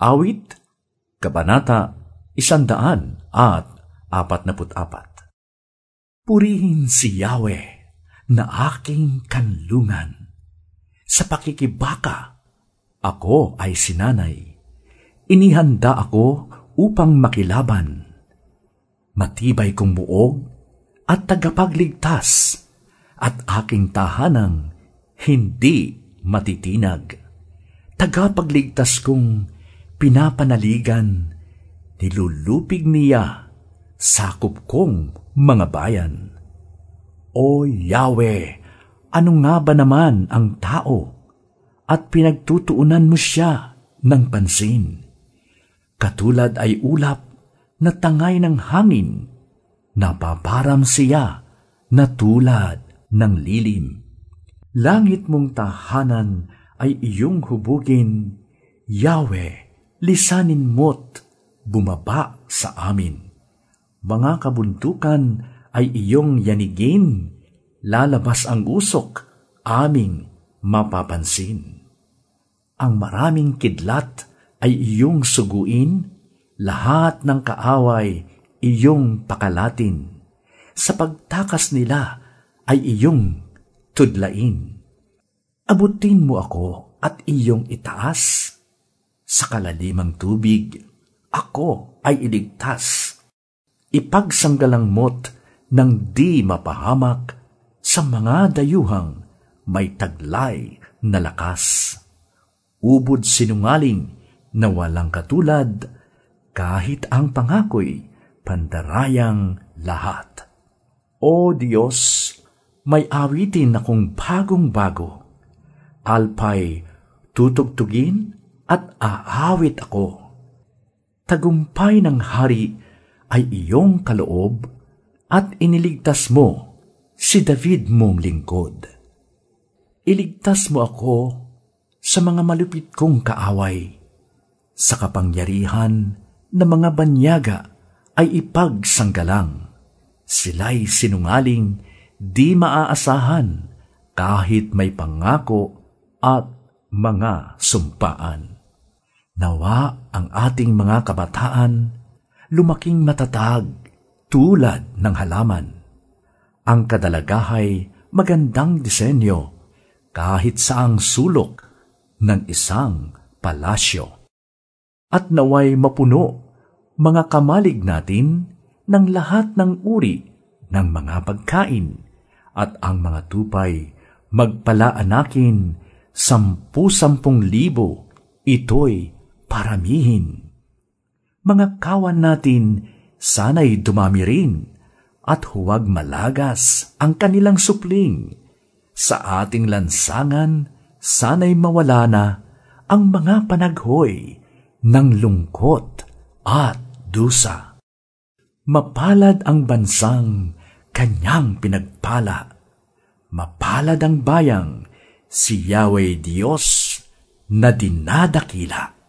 Awit, Kabanata, Isandaan at apat na apat. Purihin si Yahweh na aking kanlungan. Sa pakikibaka, ako ay sinanay. Inihanda ako upang makilaban. Matibay kong buog at tagapagligtas at aking tahanang hindi matitinag. Tagapagligtas kong pinapanaligan, nilulupig niya, sakop kong mga bayan. O Yahweh, ano nga ba naman ang tao at pinagtutuunan mo siya ng pansin? Katulad ay ulap na tangay ng hangin, napaparam siya na tulad ng lilim. Langit mong tahanan ay iyong hubugin, Yahweh, lisanin mo't bumaba sa amin. Mga kabuntukan ay iyong yanigin, lalabas ang usok, aming mapapansin. Ang maraming kidlat ay iyong suguin, lahat ng kaaway iyong pakalatin. Sa pagtakas nila ay iyong tudlain. Abutin mo ako at iyong itaas sa kalalimang tubig, ako ay iligtas. Ipagsanggalang mot ng di mapahamak sa mga dayuhang may taglay na lakas. Ubod sinungaling na walang katulad, kahit ang pangako'y pandarayang lahat. O Diyos, may awitin akong bagong-bago. Alpay, tutugtugin at aawit ako. Tagumpay ng hari ay iyong kaloob at iniligtas mo si David mong lingkod. Iligtas mo ako sa mga malupit kong kaaway. Sa kapangyarihan na mga banyaga ay ipagsanggalang. Sila'y sinungaling, di maaasahan kahit may pangako at mga sumpaan. Nawa ang ating mga kabataan lumaking matatag tulad ng halaman. Ang kadalagahay magandang disenyo kahit saang sulok ng isang palasyo. At naway mapuno mga kamalig natin ng lahat ng uri ng mga pagkain at ang mga tupay magpalaanakin sampu-sampung libo ito'y paramihin. Mga kawan natin, sana'y dumami rin at huwag malagas ang kanilang supling. Sa ating lansangan, sana'y mawala na ang mga panaghoy ng lungkot at dusa. Mapalad ang bansang kanyang pinagpala. Mapalad ang bayang si Yahweh Diyos na dinadakila